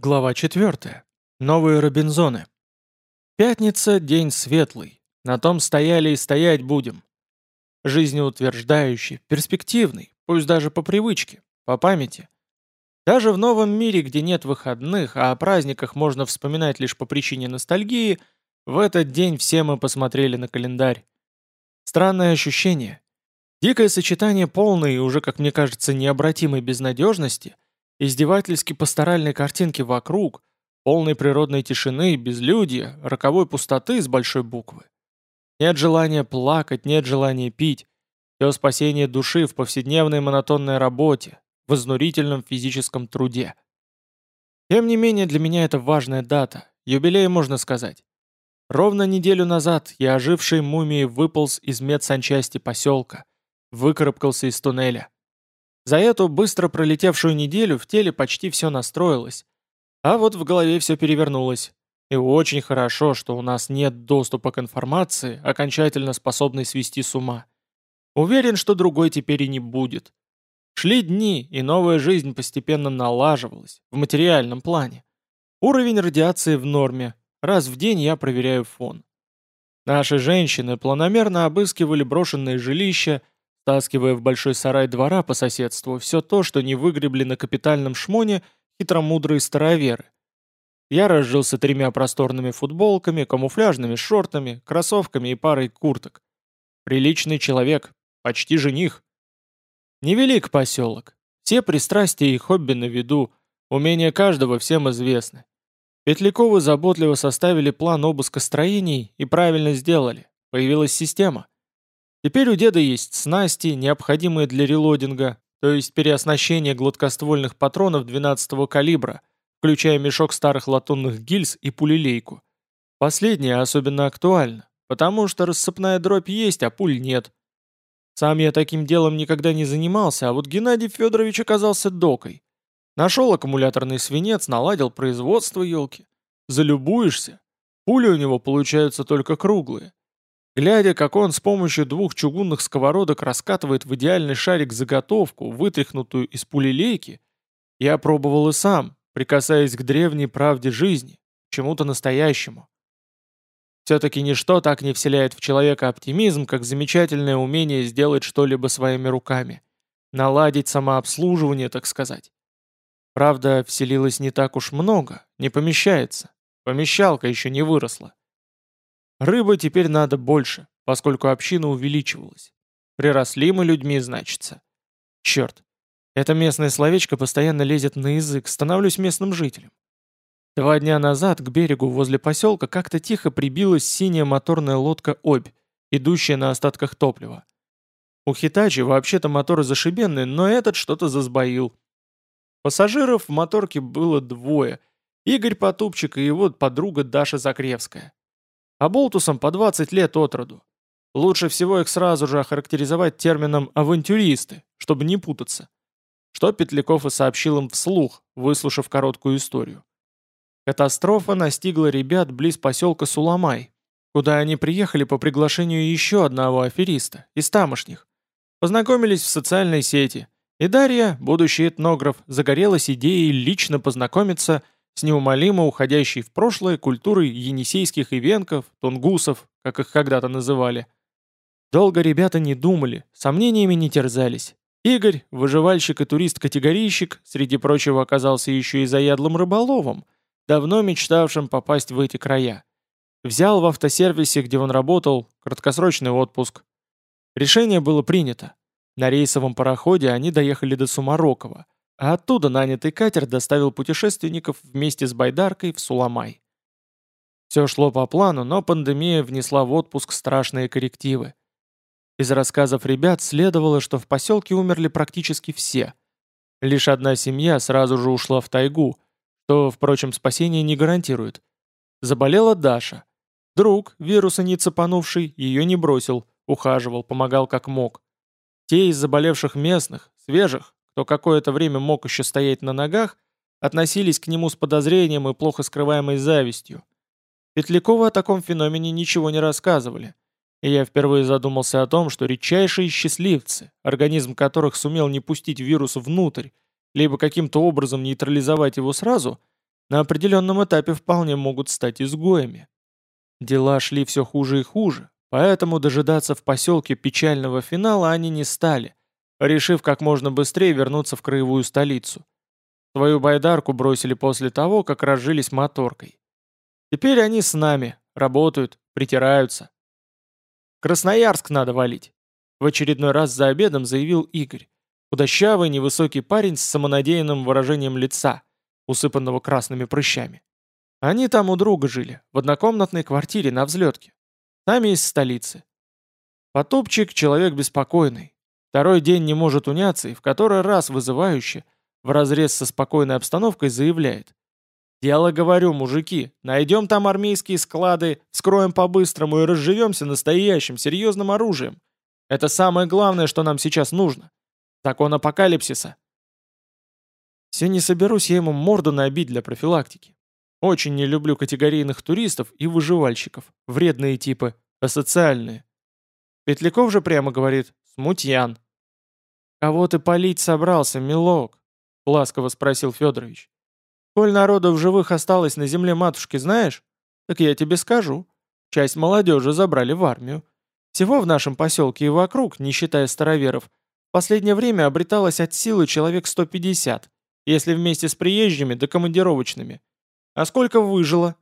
Глава 4. Новые Робинзоны. Пятница – день светлый. На том стояли и стоять будем. Жизнеутверждающий, перспективный, пусть даже по привычке, по памяти. Даже в новом мире, где нет выходных, а о праздниках можно вспоминать лишь по причине ностальгии, в этот день все мы посмотрели на календарь. Странное ощущение. Дикое сочетание полной и уже, как мне кажется, необратимой безнадежности – Издевательски-пасторальной картинки вокруг, полной природной тишины, безлюдья, роковой пустоты с большой буквы. Нет желания плакать, нет желания пить. Все спасение души в повседневной монотонной работе, в изнурительном физическом труде. Тем не менее, для меня это важная дата, юбилей, можно сказать. Ровно неделю назад я ожившей мумией выполз из медсанчасти поселка, выкарабкался из туннеля. За эту быстро пролетевшую неделю в теле почти все настроилось. А вот в голове все перевернулось. И очень хорошо, что у нас нет доступа к информации, окончательно способной свести с ума. Уверен, что другой теперь и не будет. Шли дни, и новая жизнь постепенно налаживалась, в материальном плане. Уровень радиации в норме. Раз в день я проверяю фон. Наши женщины планомерно обыскивали брошенные жилища, стаскивая в большой сарай двора по соседству все то, что не выгребли на капитальном шмоне хитромудрые староверы. Я разжился тремя просторными футболками, камуфляжными шортами, кроссовками и парой курток. Приличный человек, почти жених. Невелик поселок. Все пристрастия и хобби на виду, умения каждого всем известны. Петляковы заботливо составили план обыска строений и правильно сделали. Появилась система — Теперь у деда есть снасти, необходимые для релодинга, то есть переоснащение гладкоствольных патронов 12-го калибра, включая мешок старых латунных гильз и пулелейку. Последнее особенно актуально, потому что рассыпная дробь есть, а пуль нет. Сам я таким делом никогда не занимался, а вот Геннадий Федорович оказался докой. Нашел аккумуляторный свинец, наладил производство елки. Залюбуешься. Пули у него получаются только круглые. Глядя, как он с помощью двух чугунных сковородок раскатывает в идеальный шарик заготовку, вытряхнутую из пулелейки, я пробовал и сам, прикасаясь к древней правде жизни, чему-то настоящему. Все-таки ничто так не вселяет в человека оптимизм, как замечательное умение сделать что-либо своими руками. Наладить самообслуживание, так сказать. Правда, вселилось не так уж много, не помещается. Помещалка еще не выросла. Рыбы теперь надо больше, поскольку община увеличивалась. Приросли мы людьми, значится. Черт, это местное словечко постоянно лезет на язык, становлюсь местным жителем. Два дня назад к берегу возле поселка как-то тихо прибилась синяя моторная лодка «Обь», идущая на остатках топлива. У Хитачи вообще-то моторы зашибенные, но этот что-то засбоил. Пассажиров в моторке было двое. Игорь Потупчик и его подруга Даша Закревская. А болтусам по 20 лет от роду. Лучше всего их сразу же охарактеризовать термином «авантюристы», чтобы не путаться. Что Петляков и сообщил им вслух, выслушав короткую историю. Катастрофа настигла ребят близ поселка Суламай, куда они приехали по приглашению еще одного афериста, из тамошних. Познакомились в социальной сети, и Дарья, будущий этнограф, загорелась идеей лично познакомиться с с неумолимо уходящей в прошлое культурой енисейских ивенков, тунгусов, как их когда-то называли. Долго ребята не думали, сомнениями не терзались. Игорь, выживальщик и турист-категорийщик, среди прочего оказался еще и заядлым рыболовом, давно мечтавшим попасть в эти края. Взял в автосервисе, где он работал, краткосрочный отпуск. Решение было принято. На рейсовом пароходе они доехали до Сумарокова – а оттуда нанятый катер доставил путешественников вместе с байдаркой в Суламай. Все шло по плану, но пандемия внесла в отпуск страшные коррективы. Из рассказов ребят следовало, что в поселке умерли практически все. Лишь одна семья сразу же ушла в тайгу, что, впрочем, спасение не гарантирует. Заболела Даша. Друг, вируса не цепанувший, ее не бросил, ухаживал, помогал как мог. Те из заболевших местных, свежих, кто какое-то время мог еще стоять на ногах, относились к нему с подозрением и плохо скрываемой завистью. Петлякову о таком феномене ничего не рассказывали. И я впервые задумался о том, что редчайшие счастливцы, организм которых сумел не пустить вирус внутрь, либо каким-то образом нейтрализовать его сразу, на определенном этапе вполне могут стать изгоями. Дела шли все хуже и хуже, поэтому дожидаться в поселке печального финала они не стали, решив как можно быстрее вернуться в краевую столицу. Свою байдарку бросили после того, как разжились моторкой. Теперь они с нами, работают, притираются. Красноярск надо валить. В очередной раз за обедом заявил Игорь. Худощавый, невысокий парень с самонадеянным выражением лица, усыпанного красными прыщами. Они там у друга жили, в однокомнатной квартире на взлетке. Сами из столицы. Потупчик — человек беспокойный. Второй день не может уняться и в который раз вызывающе, вразрез со спокойной обстановкой, заявляет. «Дело, говорю, мужики, найдем там армейские склады, скроем по-быстрому и разживемся настоящим, серьезным оружием. Это самое главное, что нам сейчас нужно. Закон апокалипсиса. Все не соберусь я ему морду набить для профилактики. Очень не люблю категорийных туристов и выживальщиков, вредные типы, асоциальные. Петляков же прямо говорит «смутьян». «Кого ты полить собрался, милок?» — ласково спросил Федорович. «Коль народу в живых осталось на земле матушки, знаешь? Так я тебе скажу. Часть молодежи забрали в армию. Всего в нашем поселке и вокруг, не считая староверов, в последнее время обреталось от силы человек 150, если вместе с приезжими да командировочными. А сколько выжило?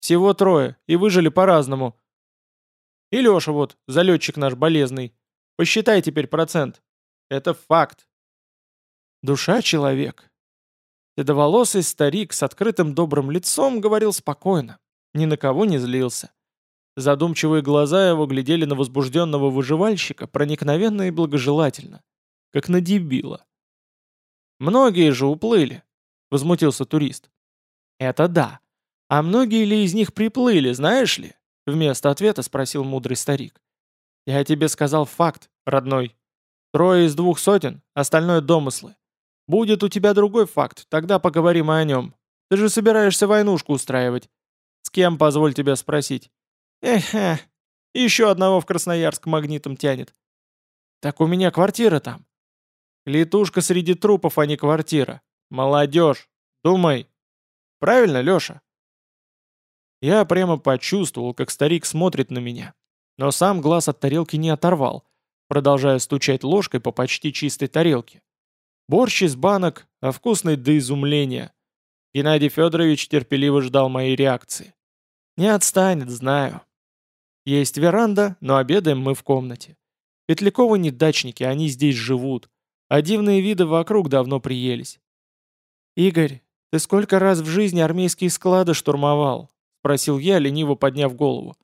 Всего трое, и выжили по-разному. И Леша вот, залетчик наш болезный. Посчитай теперь процент. Это факт. Душа человек. Седоволосый старик с открытым добрым лицом говорил спокойно, ни на кого не злился. Задумчивые глаза его глядели на возбужденного выживальщика проникновенно и благожелательно как на дебила. «Многие же уплыли», — возмутился турист. «Это да. А многие ли из них приплыли, знаешь ли?» Вместо ответа спросил мудрый старик. «Я тебе сказал факт, родной. Трое из двух сотен, остальное домыслы. Будет у тебя другой факт, тогда поговорим о нем. Ты же собираешься войнушку устраивать. С кем, позволь тебя спросить?» «Эх, еще одного в Красноярск магнитом тянет». «Так у меня квартира там. Летушка среди трупов, а не квартира. Молодежь, думай. Правильно, Леша? Я прямо почувствовал, как старик смотрит на меня. Но сам глаз от тарелки не оторвал, продолжая стучать ложкой по почти чистой тарелке. Борщ из банок, а вкусный до изумления. Геннадий Федорович терпеливо ждал моей реакции. Не отстанет, знаю. Есть веранда, но обедаем мы в комнате. Петляковы не дачники, они здесь живут а дивные виды вокруг давно приелись. «Игорь, ты сколько раз в жизни армейские склады штурмовал?» — спросил я, лениво подняв голову.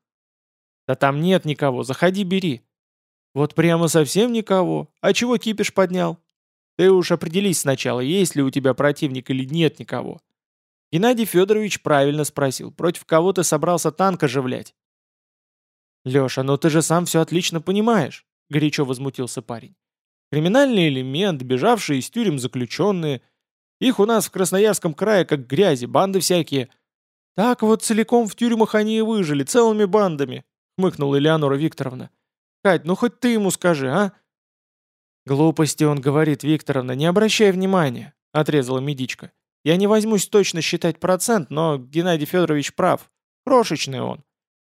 «Да там нет никого, заходи, бери». «Вот прямо совсем никого? А чего кипиш поднял?» «Ты уж определись сначала, есть ли у тебя противник или нет никого». Геннадий Федорович правильно спросил, против кого ты собрался танк оживлять? «Леша, ну ты же сам все отлично понимаешь», — горячо возмутился парень. Криминальный элемент, бежавшие из тюрем заключенные. Их у нас в Красноярском крае как грязи, банды всякие. Так вот целиком в тюрьмах они и выжили, целыми бандами, хмыкнула Элеонора Викторовна. Кать, ну хоть ты ему скажи, а? Глупости он говорит, Викторовна, не обращай внимания, отрезала медичка. Я не возьмусь точно считать процент, но Геннадий Федорович прав. Крошечный он.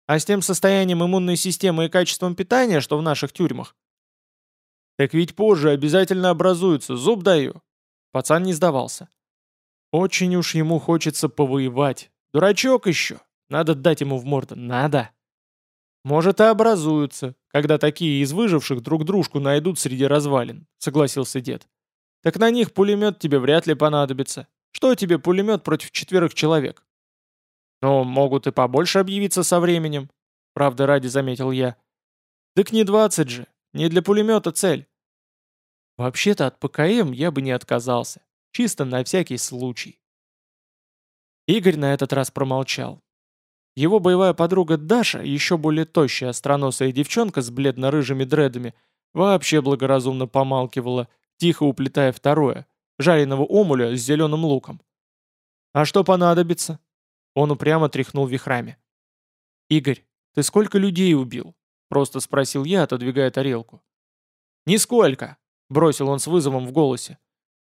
А с тем состоянием иммунной системы и качеством питания, что в наших тюрьмах, «Так ведь позже обязательно образуется, зуб даю». Пацан не сдавался. «Очень уж ему хочется повоевать. Дурачок еще. Надо дать ему в морду. Надо». «Может, и образуются, когда такие из выживших друг дружку найдут среди развалин», — согласился дед. «Так на них пулемет тебе вряд ли понадобится. Что тебе пулемет против четверых человек?» «Но могут и побольше объявиться со временем», — правда ради заметил я. «Так не двадцать же. Не для пулемета цель. Вообще-то от ПКМ я бы не отказался. Чисто на всякий случай. Игорь на этот раз промолчал. Его боевая подруга Даша, еще более тощая остроносая девчонка с бледно-рыжими дредами, вообще благоразумно помалкивала, тихо уплетая второе, жареного омуля с зеленым луком. «А что понадобится?» Он упрямо тряхнул вихрами. «Игорь, ты сколько людей убил?» Просто спросил я, отодвигая тарелку. «Нисколько!» — бросил он с вызовом в голосе.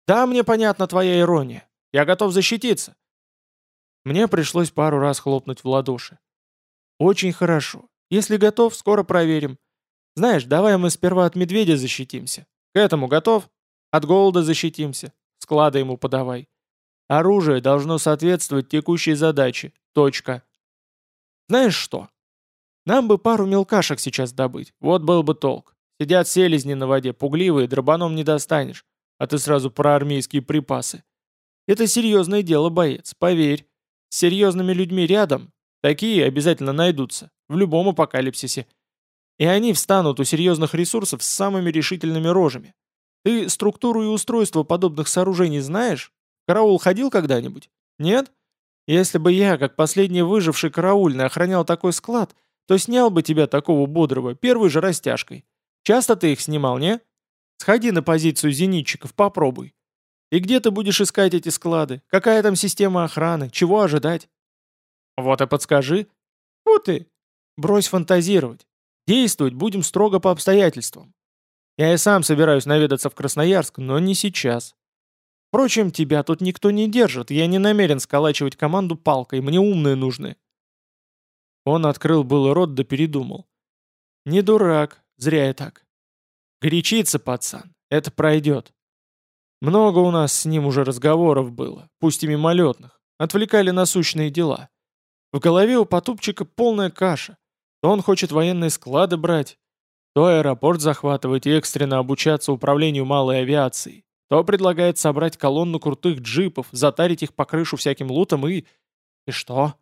«Да, мне понятна твоя ирония. Я готов защититься». Мне пришлось пару раз хлопнуть в ладоши. Очень хорошо. Если готов, скоро проверим. Знаешь, давай мы сперва от медведя защитимся. К этому готов? От голода защитимся. Склады ему подавай. Оружие должно соответствовать текущей задаче. Точка. Знаешь что? Нам бы пару мелкашек сейчас добыть. Вот был бы толк. Сидят селезни на воде, пугливые, дробаном не достанешь. А ты сразу про армейские припасы. Это серьезное дело, боец, поверь. С серьезными людьми рядом такие обязательно найдутся. В любом апокалипсисе. И они встанут у серьезных ресурсов с самыми решительными рожами. Ты структуру и устройство подобных сооружений знаешь? караул ходил когда-нибудь? Нет? Если бы я, как последний выживший караульный, охранял такой склад, то снял бы тебя такого бодрого первой же растяжкой. Часто ты их снимал, не? Сходи на позицию зенитчиков, попробуй. И где ты будешь искать эти склады? Какая там система охраны? Чего ожидать? Вот и подскажи. Вот ты. Брось фантазировать. Действовать будем строго по обстоятельствам. Я и сам собираюсь наведаться в Красноярск, но не сейчас. Впрочем, тебя тут никто не держит, я не намерен сколачивать команду палкой, мне умные нужны». Он открыл было рот да передумал. «Не дурак, зря я так. Горячится, пацан, это пройдет. Много у нас с ним уже разговоров было, пусть и мимолетных, отвлекали насущные дела. В голове у Потупчика полная каша. То он хочет военные склады брать, то аэропорт захватывать и экстренно обучаться управлению малой авиацией, то предлагает собрать колонну крутых джипов, затарить их по крышу всяким лутом и... И что?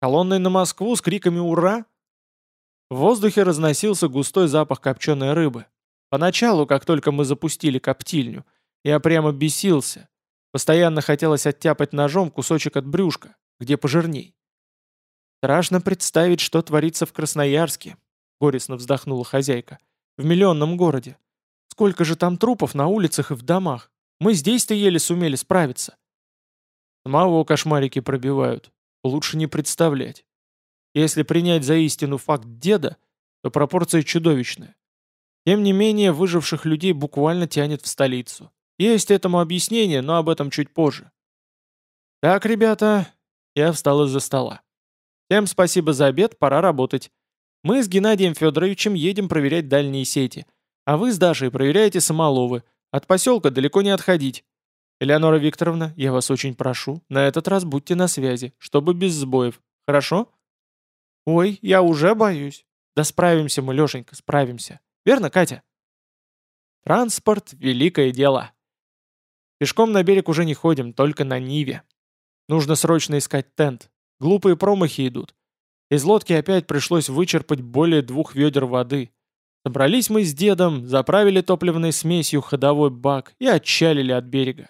Колонной на Москву с криками «Ура!»? В воздухе разносился густой запах копченой рыбы. Поначалу, как только мы запустили коптильню, я прямо бесился. Постоянно хотелось оттяпать ножом кусочек от брюшка, где пожирней. Страшно представить, что творится в Красноярске, — горестно вздохнула хозяйка. «В миллионном городе. Сколько же там трупов на улицах и в домах? Мы здесь-то еле сумели справиться». Самого кошмарики пробивают. Лучше не представлять. Если принять за истину факт деда, то пропорция чудовищная. Тем не менее, выживших людей буквально тянет в столицу. Есть этому объяснение, но об этом чуть позже. Так, ребята, я встал из-за стола. Всем спасибо за обед, пора работать. Мы с Геннадием Федоровичем едем проверять дальние сети, а вы с Дашей проверяете самоловы. От поселка далеко не отходить. Элеонора Викторовна, я вас очень прошу, на этот раз будьте на связи, чтобы без сбоев. Хорошо? Ой, я уже боюсь. Да справимся мы, Лешенька, справимся. Верно, Катя? Транспорт — великое дело. Пешком на берег уже не ходим, только на Ниве. Нужно срочно искать тент. Глупые промахи идут. Из лодки опять пришлось вычерпать более двух ведер воды. Собрались мы с дедом, заправили топливной смесью ходовой бак и отчалили от берега.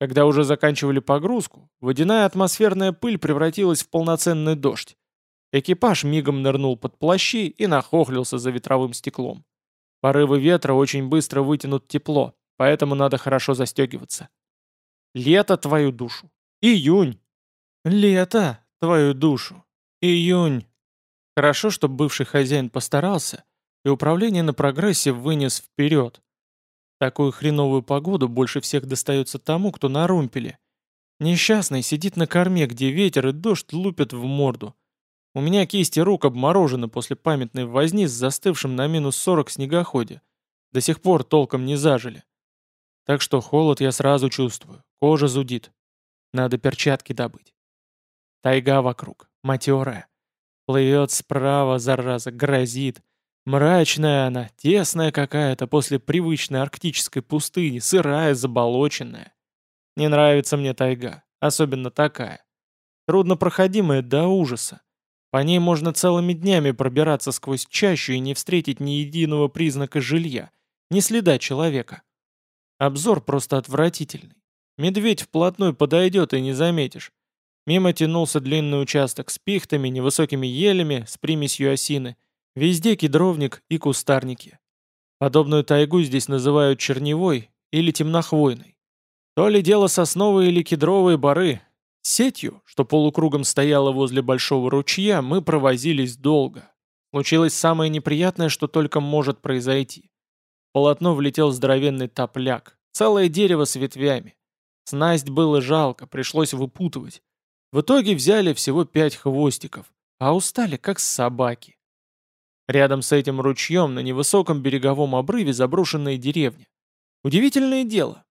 Когда уже заканчивали погрузку, водяная атмосферная пыль превратилась в полноценный дождь. Экипаж мигом нырнул под плащи и нахохлился за ветровым стеклом. Порывы ветра очень быстро вытянут тепло, поэтому надо хорошо застегиваться. Лето твою душу. Июнь. Лето твою душу. Июнь. Хорошо, что бывший хозяин постарался, и управление на прогрессе вынес вперед. Такую хреновую погоду больше всех достается тому, кто на румпеле. Несчастный сидит на корме, где ветер и дождь лупят в морду. У меня кисти рук обморожены после памятной возни с застывшим на минус 40 снегоходе. До сих пор толком не зажили. Так что холод я сразу чувствую, кожа зудит. Надо перчатки добыть. Тайга вокруг матерая. Плывет справа, зараза, грозит. Мрачная она, тесная какая-то после привычной арктической пустыни, сырая, заболоченная. Не нравится мне тайга, особенно такая. Труднопроходимая до ужаса. По ней можно целыми днями пробираться сквозь чащу и не встретить ни единого признака жилья, ни следа человека. Обзор просто отвратительный. Медведь вплотную подойдет и не заметишь. Мимо тянулся длинный участок с пихтами, невысокими елями, с примесью осины. Везде кедровник и кустарники. Подобную тайгу здесь называют черневой или темнохвойной. То ли дело сосновые или кедровые бары. Сетью, что полукругом стояла возле большого ручья, мы провозились долго. Случилось самое неприятное, что только может произойти. Полотно влетел здоровенный топляк. Целое дерево с ветвями. Снасть было жалко, пришлось выпутывать. В итоге взяли всего пять хвостиков, а устали как собаки. Рядом с этим ручьем на невысоком береговом обрыве заброшенная деревня. Удивительное дело.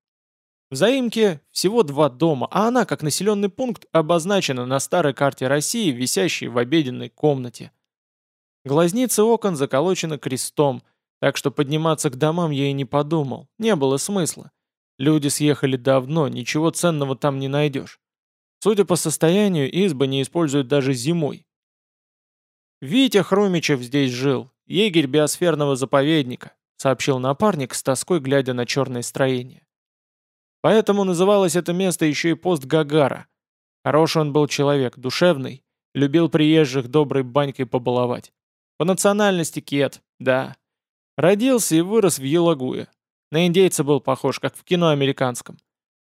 В заимке всего два дома, а она, как населенный пункт, обозначена на старой карте России, висящей в обеденной комнате. Глазницы окон заколочены крестом, так что подниматься к домам я и не подумал, не было смысла. Люди съехали давно, ничего ценного там не найдешь. Судя по состоянию, избы не используют даже зимой. «Витя Хрумичев здесь жил, егерь биосферного заповедника», сообщил напарник с тоской, глядя на черное строение. Поэтому называлось это место еще и пост Гагара. Хороший он был человек, душевный, любил приезжих доброй банькой побаловать. По национальности кет, да. Родился и вырос в Елагуе. На индейца был похож, как в кино американском.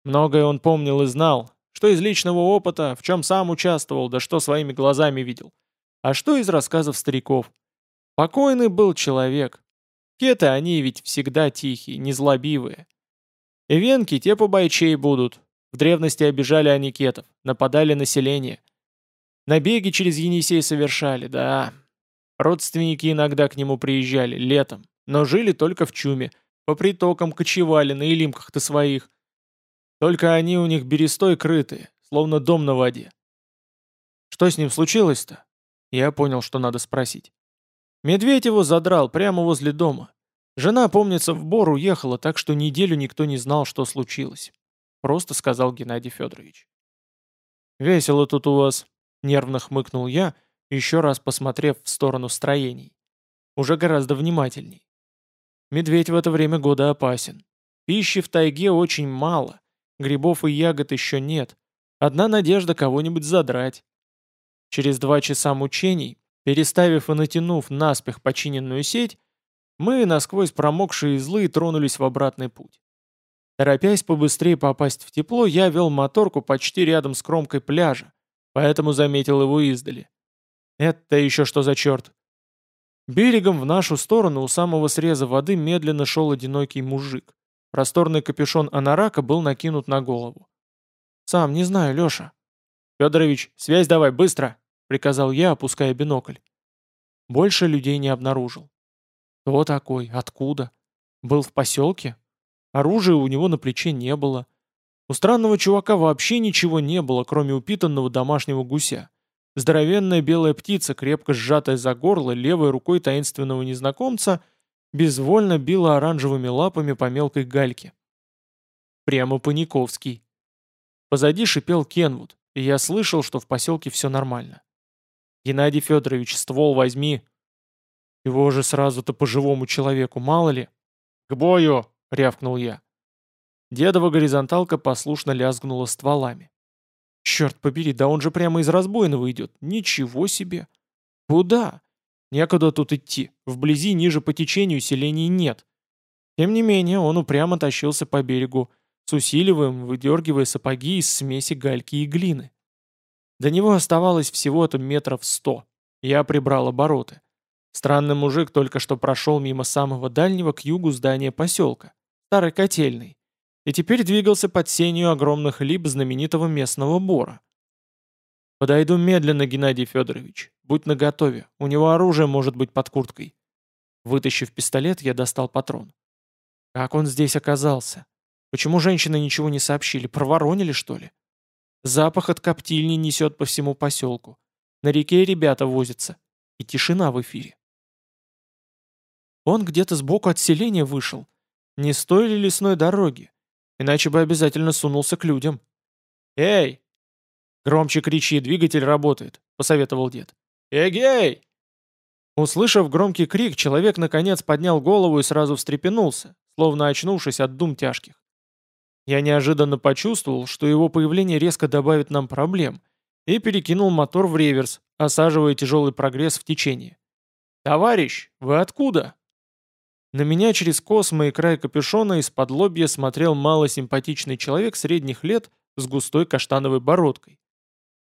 Многое он помнил и знал, что из личного опыта, в чем сам участвовал, да что своими глазами видел. А что из рассказов стариков. Покойный был человек. Кеты они ведь всегда тихие, незлобивые. И венки те побойчей будут. В древности обижали они кетов, нападали население. Набеги через Енисей совершали, да. Родственники иногда к нему приезжали, летом, но жили только в чуме, по притокам кочевали на илимках-то своих. Только они у них берестой крытые, словно дом на воде. Что с ним случилось-то? Я понял, что надо спросить. Медведь его задрал прямо возле дома. Жена, помнится, в Бор уехала, так что неделю никто не знал, что случилось. Просто сказал Геннадий Федорович. «Весело тут у вас», — нервно хмыкнул я, еще раз посмотрев в сторону строений. Уже гораздо внимательней. Медведь в это время года опасен. Пищи в тайге очень мало, грибов и ягод еще нет. Одна надежда кого-нибудь задрать. Через два часа мучений, переставив и натянув наспех починенную сеть, мы, насквозь промокшие и злые, тронулись в обратный путь. Торопясь побыстрее попасть в тепло, я вел моторку почти рядом с кромкой пляжа, поэтому заметил его издали. Это еще что за черт? Берегом в нашу сторону у самого среза воды медленно шел одинокий мужик. Просторный капюшон анарака был накинут на голову. «Сам не знаю, Леша». «Федорович, связь давай, быстро!» — приказал я, опуская бинокль. Больше людей не обнаружил. Кто такой? Откуда? Был в поселке? Оружия у него на плече не было. У странного чувака вообще ничего не было, кроме упитанного домашнего гуся. Здоровенная белая птица, крепко сжатая за горло левой рукой таинственного незнакомца, безвольно била оранжевыми лапами по мелкой гальке. Прямо Паниковский. Позади шипел Кенвуд, и я слышал, что в поселке все нормально. «Геннадий Федорович, ствол возьми!» Его же сразу-то по живому человеку, мало ли. «К бою!» — рявкнул я. Дедова горизонталка послушно лязгнула стволами. «Черт побери, да он же прямо из разбойного идет. Ничего себе!» «Куда?» «Некуда тут идти. Вблизи ниже по течению селений нет». Тем не менее, он упрямо тащился по берегу, с усиливаем, выдергивая сапоги из смеси гальки и глины. До него оставалось всего-то метров сто. Я прибрал обороты. Странный мужик только что прошел мимо самого дальнего к югу здания поселка, старой котельной, и теперь двигался под сенью огромных лип знаменитого местного бора. «Подойду медленно, Геннадий Федорович. Будь наготове, у него оружие может быть под курткой». Вытащив пистолет, я достал патрон. Как он здесь оказался? Почему женщины ничего не сообщили? Проворонили, что ли? Запах от коптильни несет по всему поселку. На реке ребята возятся. И тишина в эфире. Он где-то сбоку от селения вышел. Не с той ли лесной дороги? Иначе бы обязательно сунулся к людям. «Эй!» «Громче кричи, двигатель работает», — посоветовал дед. «Эгей!» Услышав громкий крик, человек наконец поднял голову и сразу встрепенулся, словно очнувшись от дум тяжких. Я неожиданно почувствовал, что его появление резко добавит нам проблем, и перекинул мотор в реверс, осаживая тяжелый прогресс в течение. «Товарищ, вы откуда?» На меня через космо и край капюшона из-под лобья смотрел малосимпатичный человек средних лет с густой каштановой бородкой.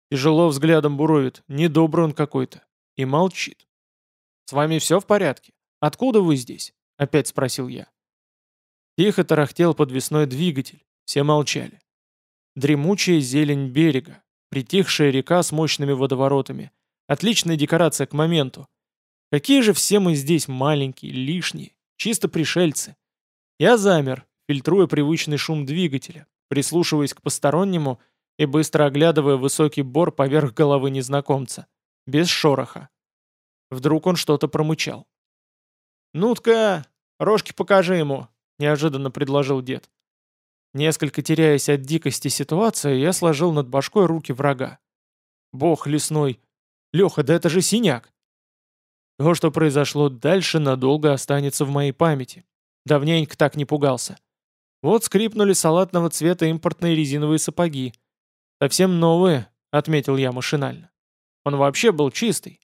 Тяжело взглядом буровит, недобрый он какой-то. И молчит. «С вами все в порядке? Откуда вы здесь?» — опять спросил я. Тихо тарахтел подвесной двигатель. Все молчали. Дремучая зелень берега, Притихшая река с мощными водоворотами. Отличная декорация к моменту. Какие же все мы здесь маленькие, лишние, чисто пришельцы. Я замер, фильтруя привычный шум двигателя, прислушиваясь к постороннему и быстро оглядывая высокий бор поверх головы незнакомца. Без шороха. Вдруг он что-то промычал. «Ну-тка, рожки покажи ему», — неожиданно предложил дед. Несколько теряясь от дикости ситуации, я сложил над башкой руки врага. «Бог лесной! Леха, да это же синяк!» То, что произошло дальше, надолго останется в моей памяти. Давненько так не пугался. Вот скрипнули салатного цвета импортные резиновые сапоги. Совсем новые, отметил я машинально. Он вообще был чистый.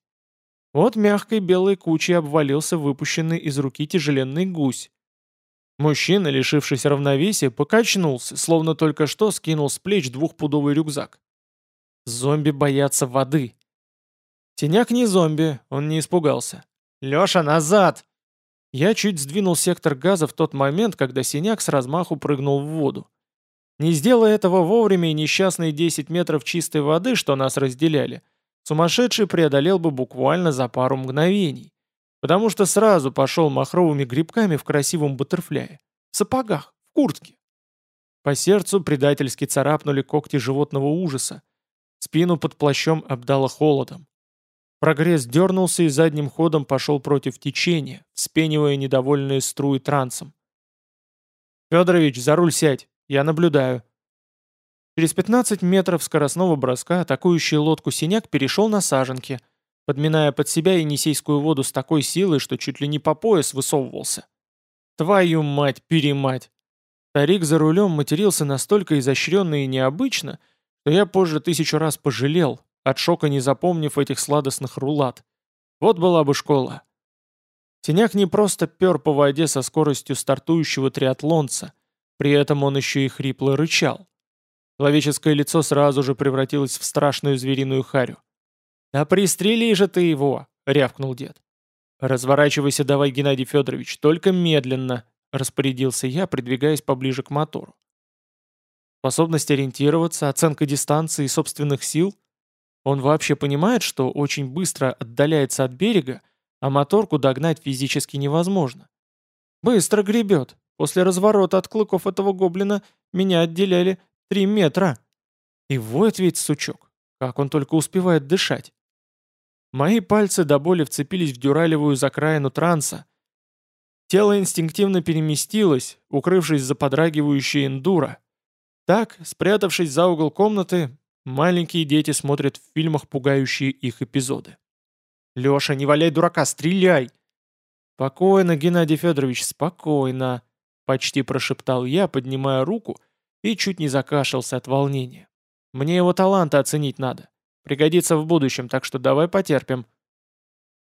Вот мягкой белой кучей обвалился выпущенный из руки тяжеленный гусь. Мужчина, лишившись равновесия, покачнулся, словно только что скинул с плеч двухпудовый рюкзак. Зомби боятся воды. Теняк не зомби, он не испугался. «Леша, назад!» Я чуть сдвинул сектор газа в тот момент, когда синяк с размаху прыгнул в воду. Не сделая этого вовремя и несчастные 10 метров чистой воды, что нас разделяли, сумасшедший преодолел бы буквально за пару мгновений, потому что сразу пошел махровыми грибками в красивом баттерфляе, в сапогах, в куртке. По сердцу предательски царапнули когти животного ужаса, спину под плащом обдало холодом. Прогресс дернулся и задним ходом пошел против течения, вспенивая недовольные струи трансом. «Федорович, за руль сядь, я наблюдаю». Через 15 метров скоростного броска атакующий лодку синяк перешел на саженки, подминая под себя Енисейскую воду с такой силой, что чуть ли не по пояс высовывался. «Твою мать-перемать!» Старик за рулем матерился настолько изощренно и необычно, что я позже тысячу раз пожалел, от шока не запомнив этих сладостных рулат. Вот была бы школа. Теняк не просто пер по воде со скоростью стартующего триатлонца, при этом он еще и хрипло рычал. Человеческое лицо сразу же превратилось в страшную звериную харю. «Да пристрели же ты его!» — рявкнул дед. «Разворачивайся давай, Геннадий Федорович, только медленно», — распорядился я, придвигаясь поближе к мотору. Способность ориентироваться, оценка дистанции и собственных сил он вообще понимает, что очень быстро отдаляется от берега, а моторку догнать физически невозможно. Быстро гребет. После разворота от клыков этого гоблина меня отделяли три метра. И воет ведь сучок. Как он только успевает дышать. Мои пальцы до боли вцепились в дюралевую закраину транса. Тело инстинктивно переместилось, укрывшись за подрагивающей эндуро. Так, спрятавшись за угол комнаты, Маленькие дети смотрят в фильмах пугающие их эпизоды. «Леша, не валяй дурака, стреляй!» «Спокойно, Геннадий Федорович, спокойно!» Почти прошептал я, поднимая руку, и чуть не закашлялся от волнения. «Мне его таланты оценить надо. Пригодится в будущем, так что давай потерпим».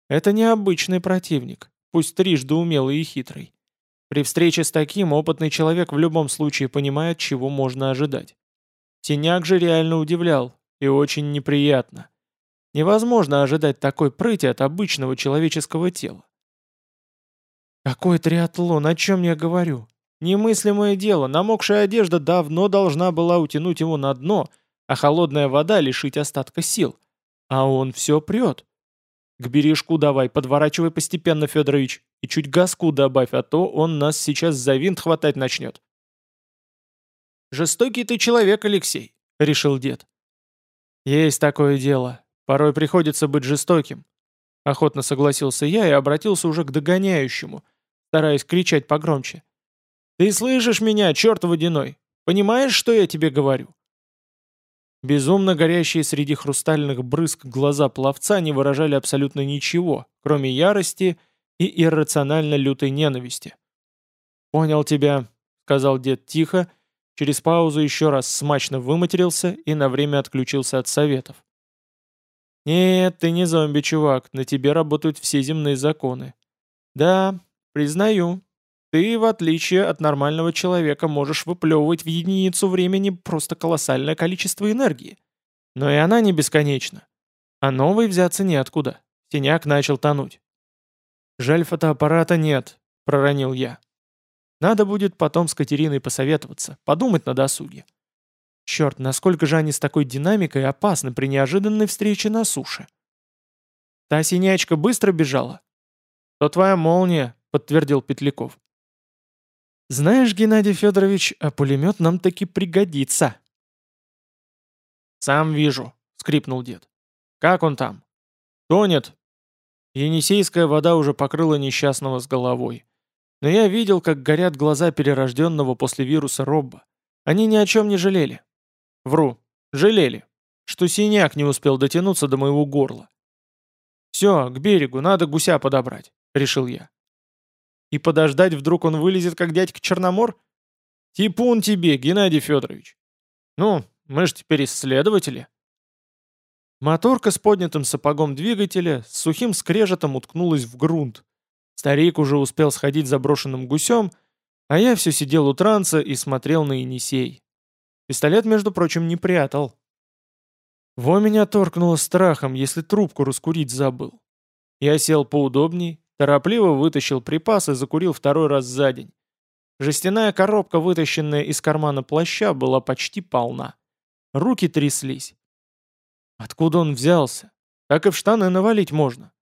Это необычный противник, пусть трижды умелый и хитрый. При встрече с таким опытный человек в любом случае понимает, чего можно ожидать. Теняк же реально удивлял, и очень неприятно. Невозможно ожидать такой прыти от обычного человеческого тела. «Какой триатлон, о чем я говорю? Немыслимое дело, намокшая одежда давно должна была утянуть его на дно, а холодная вода лишить остатка сил. А он все прет. К бережку давай, подворачивай постепенно, Федорович, и чуть газку добавь, а то он нас сейчас за винт хватать начнет. «Жестокий ты человек, Алексей», — решил дед. «Есть такое дело. Порой приходится быть жестоким». Охотно согласился я и обратился уже к догоняющему, стараясь кричать погромче. «Ты слышишь меня, черт водяной? Понимаешь, что я тебе говорю?» Безумно горящие среди хрустальных брызг глаза пловца не выражали абсолютно ничего, кроме ярости и иррационально лютой ненависти. «Понял тебя», — сказал дед тихо, Через паузу еще раз смачно выматерился и на время отключился от советов. «Нет, ты не зомби, чувак, на тебе работают все земные законы. Да, признаю, ты, в отличие от нормального человека, можешь выплевывать в единицу времени просто колоссальное количество энергии. Но и она не бесконечна. А новой взяться неоткуда. Синяк начал тонуть. «Жаль, фотоаппарата нет», — проронил я. Надо будет потом с Катериной посоветоваться, подумать на досуге. Черт, насколько же они с такой динамикой опасны при неожиданной встрече на суше. Та синячка быстро бежала? То твоя молния, подтвердил Петляков. Знаешь, Геннадий Федорович, а пулемет нам таки пригодится. Сам вижу, скрипнул дед. Как он там? Тонет. Енисейская вода уже покрыла несчастного с головой. Но я видел, как горят глаза перерожденного после вируса Робба. Они ни о чем не жалели. Вру. Жалели. Что синяк не успел дотянуться до моего горла. «Все, к берегу, надо гуся подобрать», — решил я. «И подождать, вдруг он вылезет, как дядька Черномор?» «Типун тебе, Геннадий Федорович!» «Ну, мы же теперь исследователи». Моторка с поднятым сапогом двигателя с сухим скрежетом уткнулась в грунт. Старик уже успел сходить заброшенным гусем, а я все сидел у транса и смотрел на Енисей. Пистолет, между прочим, не прятал. Во меня торкнуло страхом, если трубку раскурить забыл. Я сел поудобней, торопливо вытащил припас и закурил второй раз за день. Жестяная коробка, вытащенная из кармана плаща, была почти полна. Руки тряслись. Откуда он взялся? Так и в штаны навалить можно.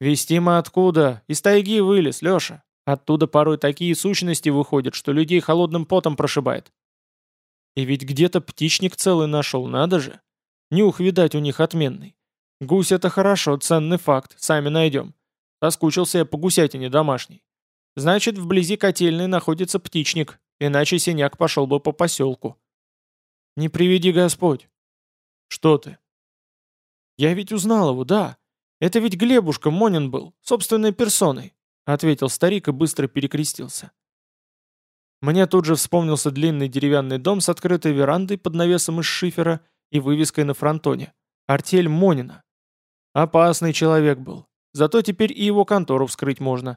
Вести мы откуда? Из тайги вылез, Леша. Оттуда порой такие сущности выходят, что людей холодным потом прошибает. И ведь где-то птичник целый нашел, надо же. Нюх, видать, у них отменный. Гусь — это хорошо, ценный факт, сами найдем. Соскучился я по гусятине домашней. Значит, вблизи котельной находится птичник, иначе синяк пошел бы по поселку. Не приведи Господь. Что ты? Я ведь узнал его, да. Это ведь Глебушка Монин был, собственной персоной, ответил старик и быстро перекрестился. Мне тут же вспомнился длинный деревянный дом с открытой верандой под навесом из шифера и вывеской на фронтоне. Артель Монина. Опасный человек был. Зато теперь и его контору вскрыть можно.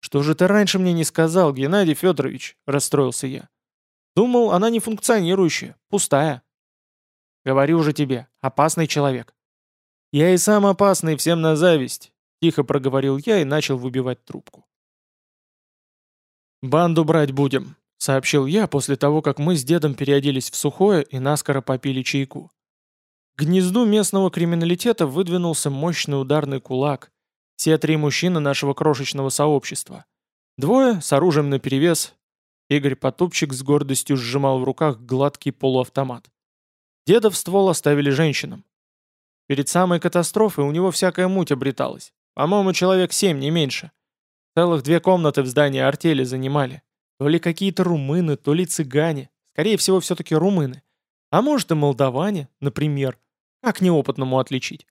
«Что же ты раньше мне не сказал, Геннадий Федорович?» – расстроился я. «Думал, она не функционирующая, пустая». «Говорю же тебе, опасный человек». «Я и сам опасный, всем на зависть», – тихо проговорил я и начал выбивать трубку. «Банду брать будем», — сообщил я после того, как мы с дедом переоделись в сухое и наскоро попили чайку. К гнезду местного криминалитета выдвинулся мощный ударный кулак. Все три мужчины нашего крошечного сообщества. Двое с оружием наперевес. Игорь Потупчик с гордостью сжимал в руках гладкий полуавтомат. Дедов ствол оставили женщинам. Перед самой катастрофой у него всякая муть обреталась. По-моему, человек семь, не меньше. Целых две комнаты в здании артели занимали. То ли какие-то румыны, то ли цыгане. Скорее всего, все-таки румыны. А может и молдаване, например. Как неопытному отличить?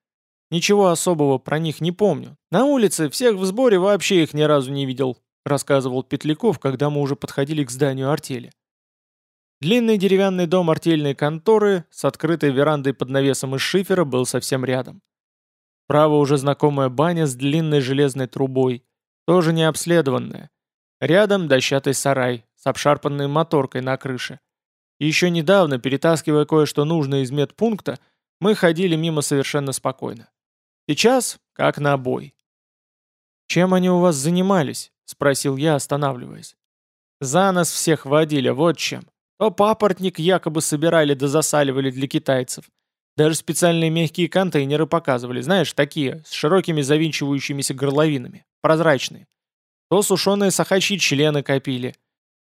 Ничего особого про них не помню. На улице всех в сборе вообще их ни разу не видел, рассказывал Петляков, когда мы уже подходили к зданию артели. Длинный деревянный дом артельной конторы с открытой верандой под навесом из шифера был совсем рядом. Право уже знакомая баня с длинной железной трубой, тоже не обследованная. Рядом дощатый сарай с обшарпанной моторкой на крыше. Еще недавно, перетаскивая кое-что нужное из медпункта, мы ходили мимо совершенно спокойно. Сейчас как на бой. «Чем они у вас занимались?» — спросил я, останавливаясь. «За нас всех водили, вот чем. То папоротник якобы собирали да засаливали для китайцев. Даже специальные мягкие контейнеры показывали, знаешь, такие, с широкими завинчивающимися горловинами, прозрачные. То сушеные сахачьи члены копили.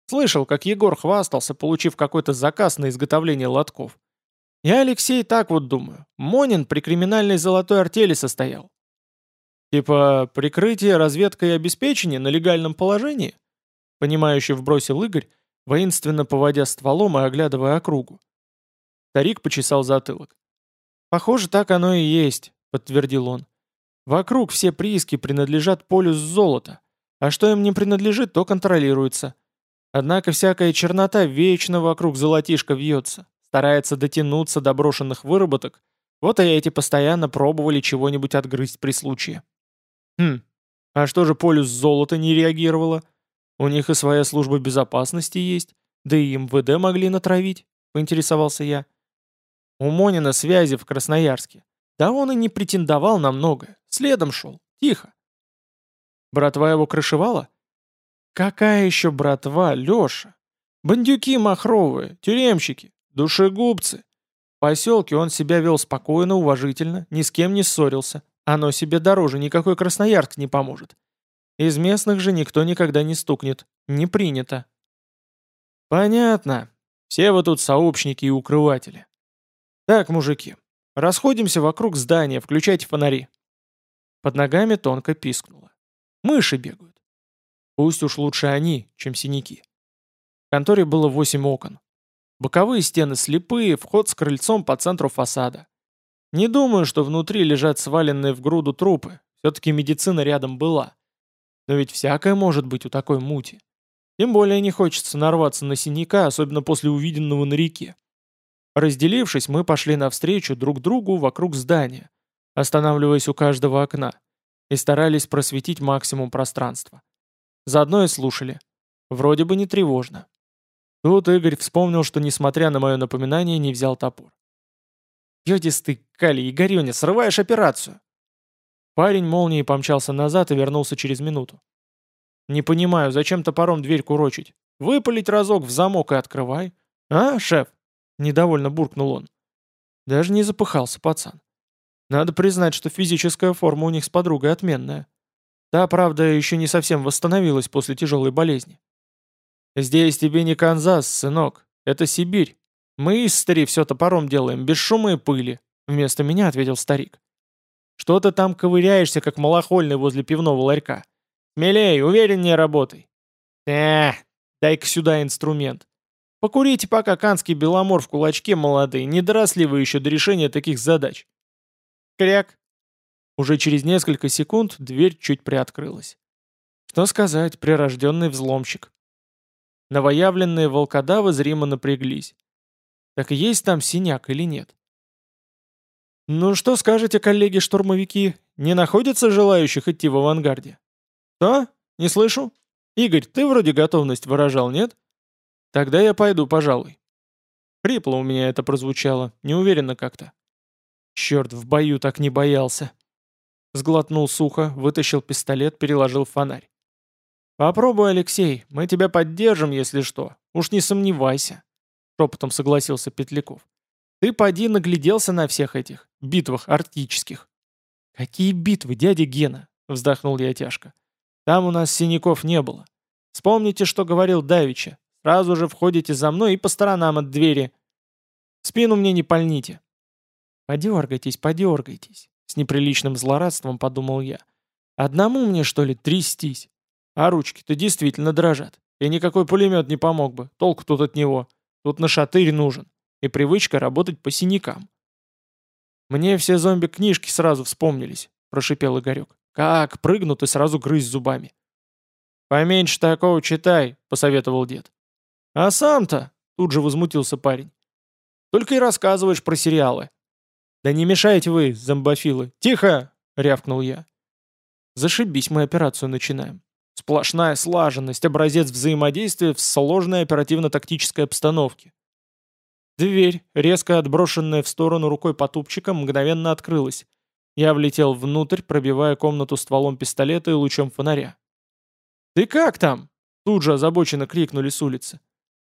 Слышал, как Егор хвастался, получив какой-то заказ на изготовление лотков. Я, Алексей, так вот думаю. Монин при криминальной золотой артели состоял. Типа прикрытие, разведка и обеспечение на легальном положении? Понимающе вбросил Игорь, воинственно поводя стволом и оглядывая округу. Старик почесал затылок. «Похоже, так оно и есть», — подтвердил он. «Вокруг все прииски принадлежат полюс золота, а что им не принадлежит, то контролируется. Однако всякая чернота вечно вокруг золотишка вьется, старается дотянуться до брошенных выработок, вот и эти постоянно пробовали чего-нибудь отгрызть при случае». «Хм, а что же полюс золота не реагировало? У них и своя служба безопасности есть, да и МВД могли натравить», — поинтересовался я. У Монина связи в Красноярске. Да он и не претендовал на многое. Следом шел. Тихо. Братва его крышевала? Какая еще братва, Леша? Бандюки махровые, тюремщики. Душегубцы. В поселке он себя вел спокойно, уважительно, ни с кем не ссорился. Оно себе дороже, никакой Красноярск не поможет. Из местных же никто никогда не стукнет. Не принято. Понятно. Все вы тут сообщники и укрыватели. Так, мужики, расходимся вокруг здания, включайте фонари. Под ногами тонко пискнуло. Мыши бегают. Пусть уж лучше они, чем синяки. В конторе было восемь окон. Боковые стены слепые, вход с крыльцом по центру фасада. Не думаю, что внутри лежат сваленные в груду трупы. Все-таки медицина рядом была. Но ведь всякое может быть у такой мути. Тем более не хочется нарваться на синяка, особенно после увиденного на реке. Разделившись, мы пошли навстречу друг другу вокруг здания, останавливаясь у каждого окна, и старались просветить максимум пространства. Заодно и слушали. Вроде бы не тревожно. Тут Игорь вспомнил, что, несмотря на мое напоминание, не взял топор. «Йодис ты, Кали, Игорёня, срываешь операцию!» Парень молнией помчался назад и вернулся через минуту. «Не понимаю, зачем топором дверь курочить? Выпалить разок в замок и открывай. А, шеф?» Недовольно буркнул он. Даже не запыхался пацан. Надо признать, что физическая форма у них с подругой отменная. Та, правда, еще не совсем восстановилась после тяжелой болезни. «Здесь тебе не Канзас, сынок. Это Сибирь. Мы из стари все топором делаем, без шума и пыли», — вместо меня ответил старик. Что ты там ковыряешься, как малохольный возле пивного ларька? Смелей, увереннее работай. Эх, дай-ка сюда инструмент. Покурите пока канский беломор в кулачке, молодые, не доросли вы еще до решения таких задач. Кряк. Уже через несколько секунд дверь чуть приоткрылась. Что сказать, прирожденный взломщик. Новоявленные волкодавы зримо напряглись. Так есть там синяк или нет? «Ну что скажете, коллеги-штурмовики? Не находится желающих идти в авангарде?» «Что? Не слышу? Игорь, ты вроде готовность выражал, нет?» «Тогда я пойду, пожалуй». Хрипло у меня это прозвучало, неуверенно как-то. Черт, в бою так не боялся. Сглотнул сухо, вытащил пистолет, переложил фонарь. «Попробуй, Алексей, мы тебя поддержим, если что. Уж не сомневайся», — шепотом согласился Петляков. «Ты поди нагляделся на всех этих битвах арктических». «Какие битвы, дядя Гена?» — вздохнул я тяжко. «Там у нас синяков не было. Вспомните, что говорил Давича. Сразу же входите за мной и по сторонам от двери. спину мне не пальните». «Подергайтесь, подергайтесь», — с неприличным злорадством подумал я. «Одному мне, что ли, трястись? А ручки-то действительно дрожат. И никакой пулемет не помог бы. Толку тут от него. Тут на шатырь нужен. И привычка работать по синякам. «Мне все зомби-книжки сразу вспомнились», — прошипел Игорек. «Как прыгнут и сразу грызть зубами». «Поменьше такого читай», — посоветовал дед. «А сам-то», — тут же возмутился парень. «Только и рассказываешь про сериалы». «Да не мешайте вы, зомбофилы! Тихо!» — рявкнул я. «Зашибись, мы операцию начинаем. Сплошная слаженность, образец взаимодействия в сложной оперативно-тактической обстановке. Дверь, резко отброшенная в сторону рукой потупчика, мгновенно открылась. Я влетел внутрь, пробивая комнату стволом пистолета и лучом фонаря. «Ты как там?» — тут же озабоченно крикнули с улицы.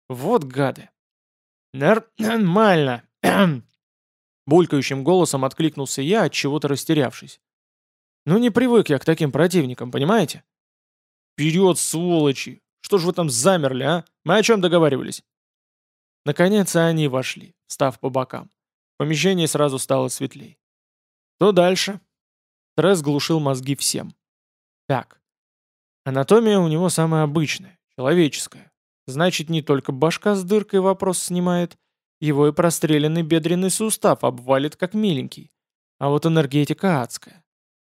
«Вот гады!» «Нормально!» Булькающим голосом откликнулся я, от чего-то растерявшись. «Ну не привык я к таким противникам, понимаете?» «Вперед, сволочи! Что ж вы там замерли, а? Мы о чем договаривались?» Наконец они вошли, став по бокам. В помещении сразу стало светлей. Что дальше? Стресс глушил мозги всем. Так. Анатомия у него самая обычная, человеческая. Значит, не только башка с дыркой вопрос снимает, его и простреленный бедренный сустав обвалит как миленький. А вот энергетика адская.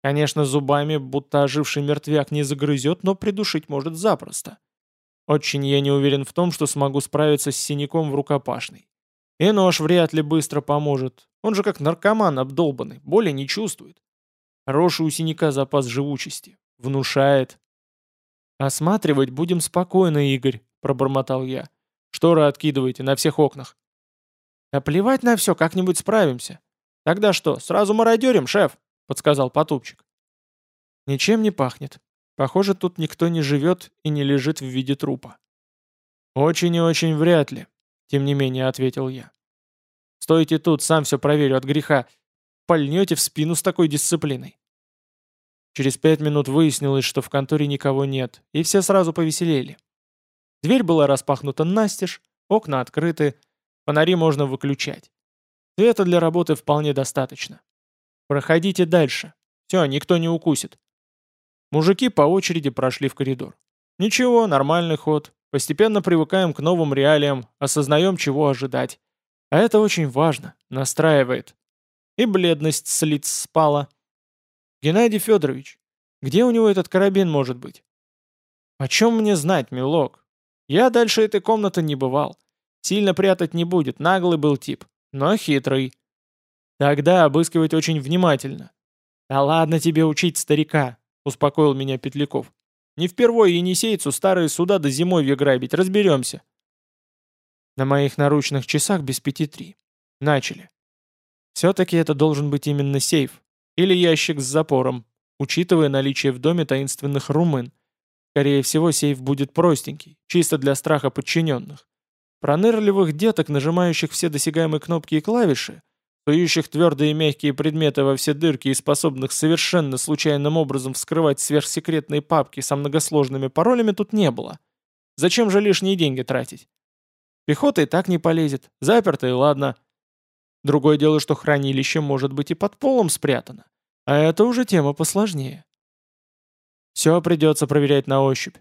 Конечно, зубами, будто оживший мертвяк не загрызет, но придушить может запросто. Очень я не уверен в том, что смогу справиться с синяком в рукопашной. И нож вряд ли быстро поможет. Он же как наркоман обдолбанный, боли не чувствует. Хороший у синяка запас живучести. Внушает. «Осматривать будем спокойно, Игорь», — пробормотал я. «Шторы откидывайте на всех окнах». «А плевать на все, как-нибудь справимся». «Тогда что, сразу мародерим, шеф?» — подсказал Потупчик. «Ничем не пахнет. Похоже, тут никто не живет и не лежит в виде трупа. «Очень и очень вряд ли», — тем не менее ответил я. Стойте тут, сам все проверю от греха. Пальнете в спину с такой дисциплиной. Через пять минут выяснилось, что в конторе никого нет, и все сразу повеселели. Дверь была распахнута настежь, окна открыты, фонари можно выключать. Света для работы вполне достаточно. Проходите дальше. Все, никто не укусит. Мужики по очереди прошли в коридор. Ничего, нормальный ход. Постепенно привыкаем к новым реалиям, осознаем, чего ожидать. А это очень важно, настраивает. И бледность с лиц спала. Геннадий Федорович, где у него этот карабин может быть? О чем мне знать, милок? Я дальше этой комнаты не бывал. Сильно прятать не будет, наглый был тип, но хитрый. Тогда обыскивать очень внимательно. Да ладно тебе учить старика, успокоил меня Петляков. Не впервые енисейцу старые суда до зимой грабить, разберемся. На моих наручных часах без пяти три. Начали. Все-таки это должен быть именно сейф. Или ящик с запором, учитывая наличие в доме таинственных румын. Скорее всего, сейф будет простенький, чисто для страха подчиненных. Пронырливых деток, нажимающих все досягаемые кнопки и клавиши, сующих твердые и мягкие предметы во все дырки и способных совершенно случайным образом вскрывать сверхсекретные папки со многосложными паролями, тут не было. Зачем же лишние деньги тратить? Пехота и так не полезет, заперто и ладно. Другое дело, что хранилище может быть и под полом спрятано. А это уже тема посложнее. Все придется проверять на ощупь.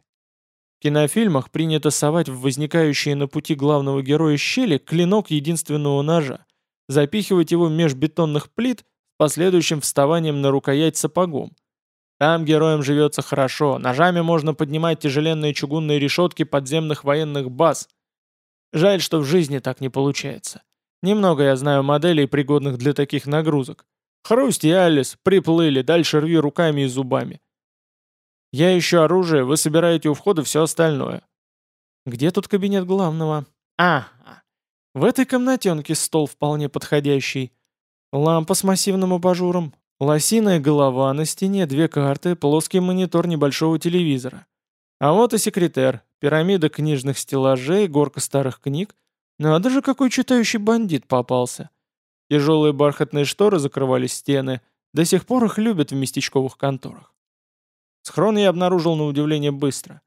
В кинофильмах принято совать в возникающие на пути главного героя щели клинок единственного ножа, запихивать его меж бетонных плит с последующим вставанием на рукоять сапогом. Там героям живется хорошо, ножами можно поднимать тяжеленные чугунные решетки подземных военных баз. Жаль, что в жизни так не получается. Немного я знаю моделей, пригодных для таких нагрузок. Хрусть и Алис, приплыли, дальше рви руками и зубами. Я ищу оружие, вы собираете у входа все остальное. Где тут кабинет главного? А, в этой комнатенке стол вполне подходящий. Лампа с массивным абажуром, лосиная голова на стене, две карты, плоский монитор небольшого телевизора. А вот и секретарь, пирамида книжных стеллажей, горка старых книг, надо же, какой читающий бандит попался. Тяжелые бархатные шторы закрывали стены, до сих пор их любят в местечковых конторах. Схрон я обнаружил на удивление быстро.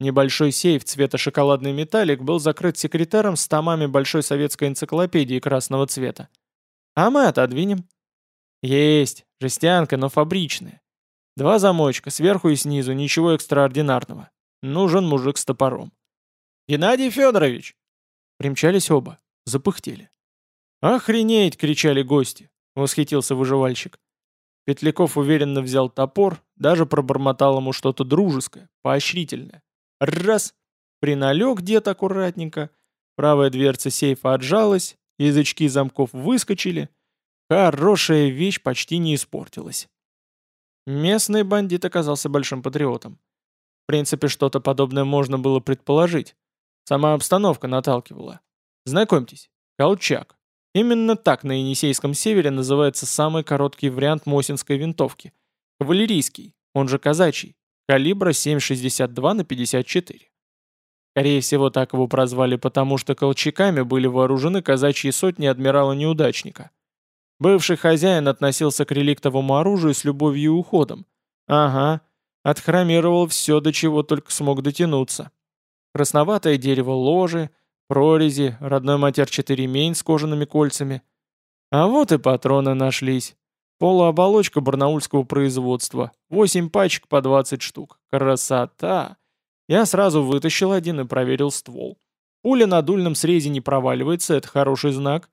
Небольшой сейф цвета шоколадный металлик был закрыт секретарем с томами большой советской энциклопедии красного цвета. А мы отодвинем. Есть, жестянка, но фабричная. Два замочка, сверху и снизу, ничего экстраординарного. Нужен мужик с топором. «Геннадий Федорович!» Примчались оба. Запыхтели. «Охренеть!» — кричали гости. Восхитился выживальщик. Петляков уверенно взял топор, даже пробормотал ему что-то дружеское, поощрительное. Раз! Приналег дед аккуратненько. Правая дверца сейфа отжалась, язычки замков выскочили. Хорошая вещь почти не испортилась. Местный бандит оказался большим патриотом. В принципе, что-то подобное можно было предположить. Сама обстановка наталкивала. Знакомьтесь, Колчак. Именно так на Енисейском севере называется самый короткий вариант Мосинской винтовки. Кавалерийский, он же казачий, калибра 7,62 на 54. Скорее всего, так его прозвали потому, что колчаками были вооружены казачьи сотни адмирала-неудачника. Бывший хозяин относился к реликтовому оружию с любовью и уходом. Ага, отхромировал все, до чего только смог дотянуться красноватое дерево ложи, прорези, родной матерчатый ремень с кожаными кольцами. А вот и патроны нашлись. Полуоболочка барнаульского производства. Восемь пачек по 20 штук. Красота! Я сразу вытащил один и проверил ствол. Пуля на дульном срезе не проваливается, это хороший знак.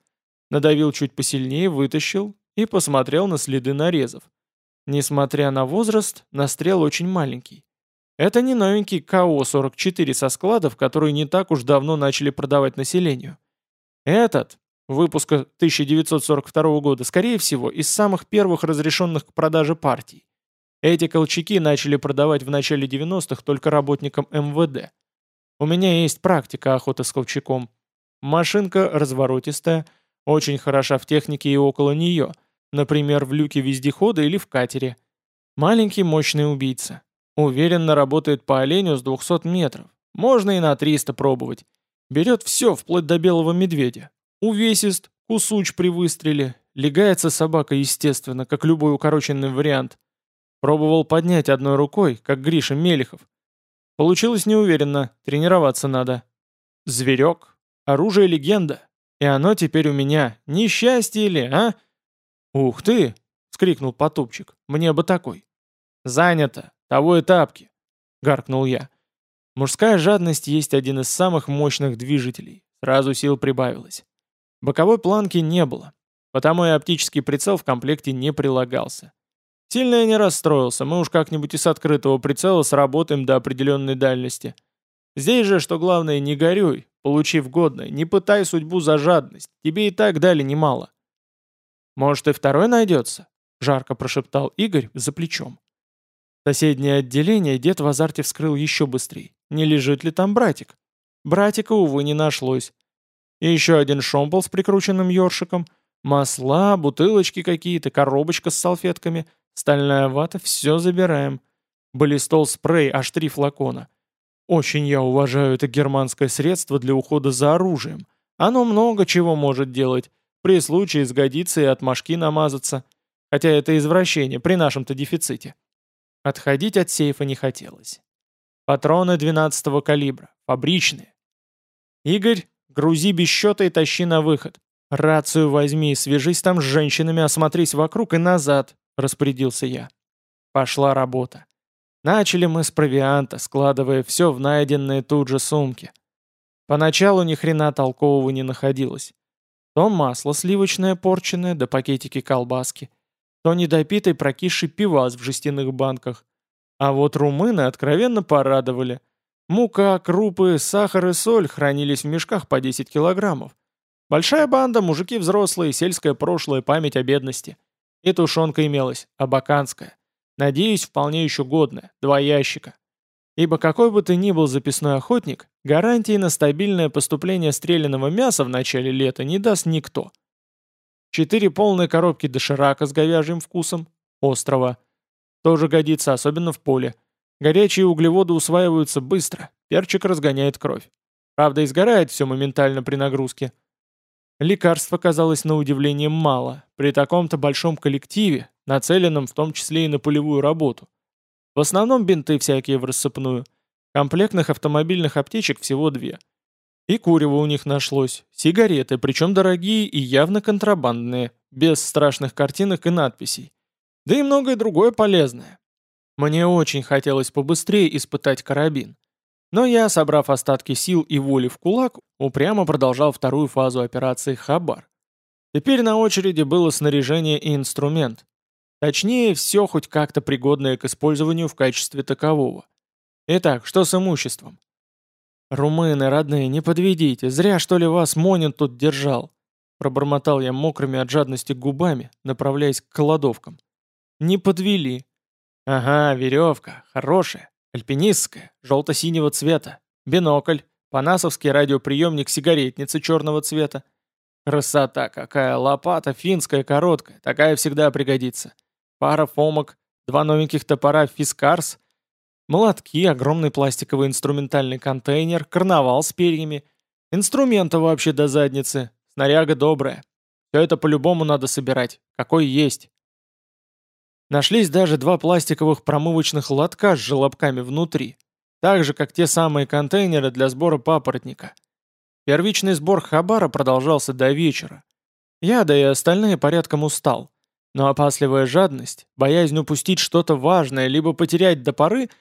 Надавил чуть посильнее, вытащил и посмотрел на следы нарезов. Несмотря на возраст, настрел очень маленький. Это не новенький КО-44 со складов, которые не так уж давно начали продавать населению. Этот, выпуска 1942 года, скорее всего, из самых первых разрешенных к продаже партий. Эти колчаки начали продавать в начале 90-х только работникам МВД. У меня есть практика охоты с колчаком. Машинка разворотистая, очень хороша в технике и около нее, например, в люке вездехода или в катере. Маленький мощный убийца. Уверенно работает по оленю с 200 метров. Можно и на 300 пробовать. Берет все, вплоть до белого медведя. Увесист, Кусуч при выстреле. Легается собака, естественно, как любой укороченный вариант. Пробовал поднять одной рукой, как Гриша Мелехов. Получилось неуверенно, тренироваться надо. Зверек. Оружие легенда. И оно теперь у меня. Несчастье ли, а? Ух ты! — скрикнул Потупчик. «Мне бы такой». «Занято! Того и тапки!» — гаркнул я. Мужская жадность есть один из самых мощных движителей. Сразу сил прибавилось. Боковой планки не было, потому и оптический прицел в комплекте не прилагался. Сильно я не расстроился, мы уж как-нибудь из открытого прицела сработаем до определенной дальности. Здесь же, что главное, не горюй, получив годное, не пытай судьбу за жадность, тебе и так дали немало. Может и второй найдется? — жарко прошептал Игорь за плечом. Соседнее отделение дед в азарте вскрыл еще быстрее. Не лежит ли там братик? Братика, увы, не нашлось. И еще один шомпол с прикрученным ёршиком, масла, бутылочки какие-то, коробочка с салфетками, стальная вата — все забираем. Болистол спрей, аж три флакона. Очень я уважаю это германское средство для ухода за оружием. Оно много чего может делать. При случае сгодится и от мошки намазаться. Хотя это извращение при нашем-то дефиците. Отходить от сейфа не хотелось. Патроны 12-го калибра, фабричные. Игорь, грузи без счета и тащи на выход. Рацию возьми, свяжись там с женщинами, осмотрись вокруг и назад, распорядился я. Пошла работа. Начали мы с провианта, складывая все в найденные тут же сумки. Поначалу ни хрена толкового не находилось. То масло сливочное порченное, да пакетики колбаски то недопитый прокисший пивас в жестяных банках. А вот румыны откровенно порадовали. Мука, крупы, сахар и соль хранились в мешках по 10 килограммов. Большая банда, мужики взрослые, сельское прошлое, память о бедности. И тушенка имелась, абаканская. Надеюсь, вполне еще годная, два ящика. Ибо какой бы ты ни был записной охотник, гарантии на стабильное поступление стрелянного мяса в начале лета не даст никто. Четыре полные коробки доширака с говяжьим вкусом. Острова. Тоже годится, особенно в поле. Горячие углеводы усваиваются быстро. Перчик разгоняет кровь. Правда, изгорает все моментально при нагрузке. Лекарства казалось на удивление мало, при таком-то большом коллективе, нацеленном в том числе и на полевую работу. В основном бинты всякие в рассыпную. Комплектных автомобильных аптечек всего две – и курево у них нашлось, сигареты, причем дорогие и явно контрабандные, без страшных картинок и надписей. Да и многое другое полезное. Мне очень хотелось побыстрее испытать карабин. Но я, собрав остатки сил и воли в кулак, упрямо продолжал вторую фазу операции «Хабар». Теперь на очереди было снаряжение и инструмент. Точнее, все хоть как-то пригодное к использованию в качестве такового. Итак, что с имуществом? «Румыны, родные, не подведите, зря что ли вас Монин тут держал!» Пробормотал я мокрыми от жадности губами, направляясь к кладовкам. «Не подвели!» «Ага, веревка, хорошая, альпинистская, желто-синего цвета, бинокль, панасовский радиоприемник сигаретницы черного цвета. Красота какая, лопата финская короткая, такая всегда пригодится. Пара фомок, два новеньких топора фискарс — Молотки, огромный пластиковый инструментальный контейнер, карнавал с перьями. Инструмента вообще до задницы. Снаряга добрая. Все это по-любому надо собирать. Какой есть. Нашлись даже два пластиковых промывочных лотка с желобками внутри. Так же, как те самые контейнеры для сбора папоротника. Первичный сбор хабара продолжался до вечера. Я, да и остальные порядком устал. Но опасливая жадность, боязнь упустить что-то важное, либо потерять до поры —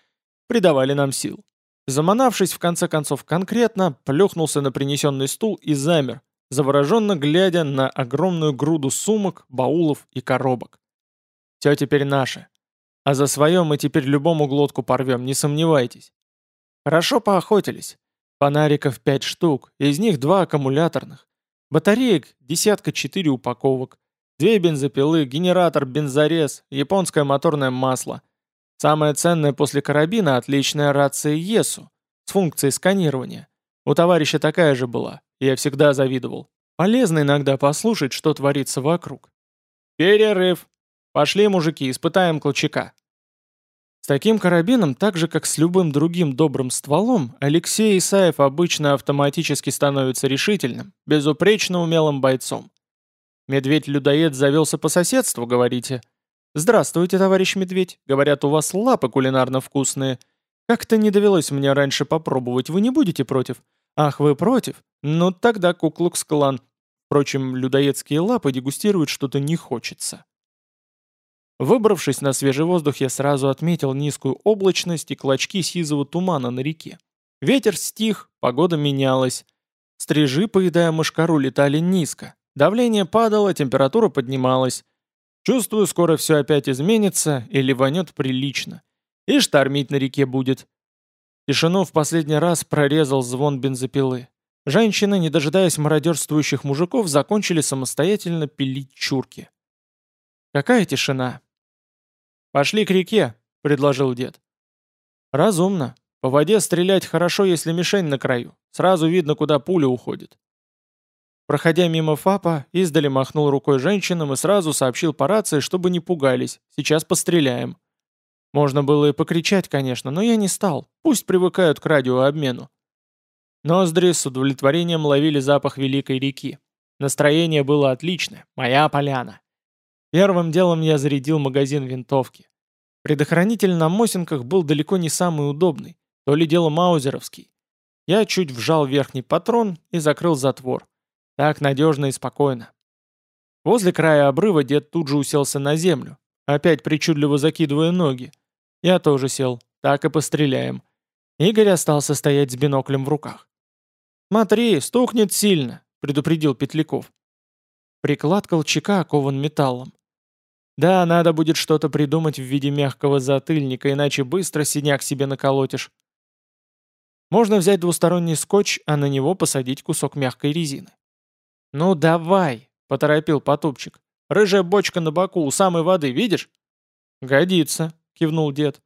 придавали нам сил. Заманавшись в конце концов конкретно, плюхнулся на принесенный стул и замер, завороженно глядя на огромную груду сумок, баулов и коробок. Все теперь наше. А за свое мы теперь любому глотку порвем, не сомневайтесь. Хорошо поохотились. Фонариков пять штук, из них два аккумуляторных. Батареек десятка четыре упаковок. Две бензопилы, генератор, бензорез, японское моторное масло — Самое ценное после карабина – отличная рация ЕСУ с функцией сканирования. У товарища такая же была, я всегда завидовал. Полезно иногда послушать, что творится вокруг. Перерыв. Пошли, мужики, испытаем Колчака. С таким карабином, так же как с любым другим добрым стволом, Алексей Исаев обычно автоматически становится решительным, безупречно умелым бойцом. Медведь-людоед завелся по соседству, говорите? Здравствуйте, товарищ медведь. Говорят, у вас лапы кулинарно вкусные. Как-то не довелось мне раньше попробовать, вы не будете против? Ах, вы против? Ну тогда куклукс-клан. Впрочем, людоедские лапы дегустировать что-то не хочется. Выбравшись на свежий воздух, я сразу отметил низкую облачность и клочки сизого тумана на реке. Ветер стих, погода менялась. Стрижи, поедая мышкару, летали низко. Давление падало, температура поднималась. Чувствую, скоро все опять изменится и ливанет прилично. И штормить на реке будет. Тишину в последний раз прорезал звон бензопилы. Женщины, не дожидаясь мародерствующих мужиков, закончили самостоятельно пилить чурки. Какая тишина? «Пошли к реке», — предложил дед. «Разумно. По воде стрелять хорошо, если мишень на краю. Сразу видно, куда пуля уходит». Проходя мимо ФАПа, издали махнул рукой женщинам и сразу сообщил по рации, чтобы не пугались. Сейчас постреляем. Можно было и покричать, конечно, но я не стал. Пусть привыкают к радиообмену. Ноздри с удовлетворением ловили запах великой реки. Настроение было отличное. Моя поляна. Первым делом я зарядил магазин винтовки. Предохранитель на Мосинках был далеко не самый удобный. То ли дело маузеровский. Я чуть вжал верхний патрон и закрыл затвор. Так надежно и спокойно. Возле края обрыва дед тут же уселся на землю, опять причудливо закидывая ноги. Я тоже сел, так и постреляем. Игорь остался стоять с биноклем в руках. «Смотри, стукнет сильно», — предупредил Петляков. Приклад колчака окован металлом. Да, надо будет что-то придумать в виде мягкого затыльника, иначе быстро синяк себе наколотишь. Можно взять двусторонний скотч, а на него посадить кусок мягкой резины. «Ну давай!» — поторопил Потупчик. «Рыжая бочка на боку, у самой воды, видишь?» «Годится», — кивнул дед.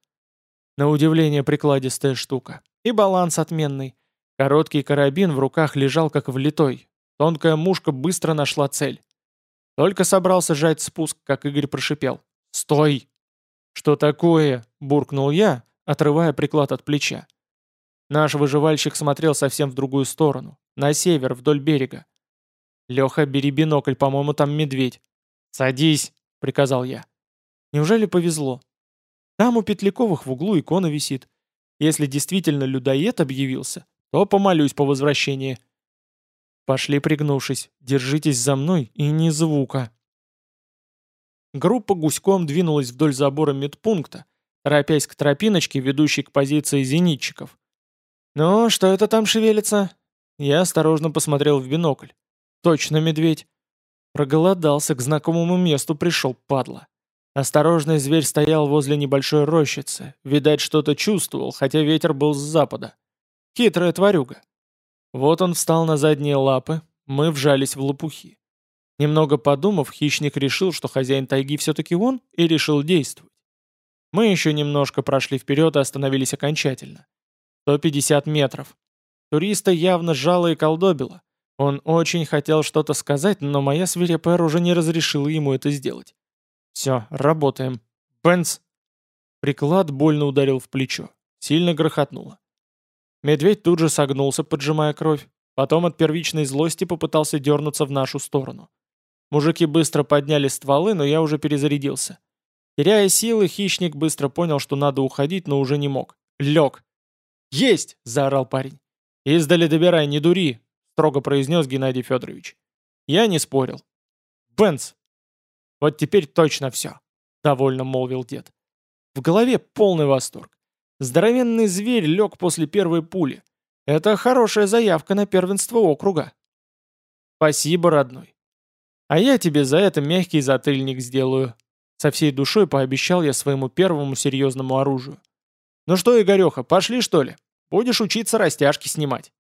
На удивление прикладистая штука. И баланс отменный. Короткий карабин в руках лежал как влитой. Тонкая мушка быстро нашла цель. Только собрался жать спуск, как Игорь прошипел. «Стой!» «Что такое?» — буркнул я, отрывая приклад от плеча. Наш выживальщик смотрел совсем в другую сторону, на север, вдоль берега. «Леха, бери бинокль, по-моему, там медведь». «Садись», — приказал я. Неужели повезло? Там у Петляковых в углу икона висит. Если действительно людоед объявился, то помолюсь по возвращении. Пошли пригнувшись, держитесь за мной и ни звука. Группа гуськом двинулась вдоль забора медпункта, торопясь к тропиночке, ведущей к позиции зенитчиков. «Ну, что это там шевелится?» Я осторожно посмотрел в бинокль. Точно медведь. Проголодался, к знакомому месту пришел, падла. Осторожный зверь стоял возле небольшой рощицы. Видать, что-то чувствовал, хотя ветер был с запада. Хитрая тварюга. Вот он встал на задние лапы, мы вжались в лопухи. Немного подумав, хищник решил, что хозяин тайги все-таки он, и решил действовать. Мы еще немножко прошли вперед и остановились окончательно. 150 метров. Туриста явно жало и колдобило. Он очень хотел что-то сказать, но моя свирепая уже не разрешила ему это сделать. «Все, работаем. Бенц!» Приклад больно ударил в плечо. Сильно грохотнуло. Медведь тут же согнулся, поджимая кровь. Потом от первичной злости попытался дернуться в нашу сторону. Мужики быстро подняли стволы, но я уже перезарядился. Теряя силы, хищник быстро понял, что надо уходить, но уже не мог. Лег. «Есть!» — заорал парень. «Издали добирай, не дури!» строго произнес Геннадий Федорович. Я не спорил. «Бенц!» «Вот теперь точно все», — довольно молвил дед. В голове полный восторг. Здоровенный зверь лег после первой пули. Это хорошая заявка на первенство округа. Спасибо, родной. А я тебе за это мягкий затыльник сделаю. Со всей душой пообещал я своему первому серьезному оружию. Ну что, Игореха, пошли что ли? Будешь учиться растяжки снимать.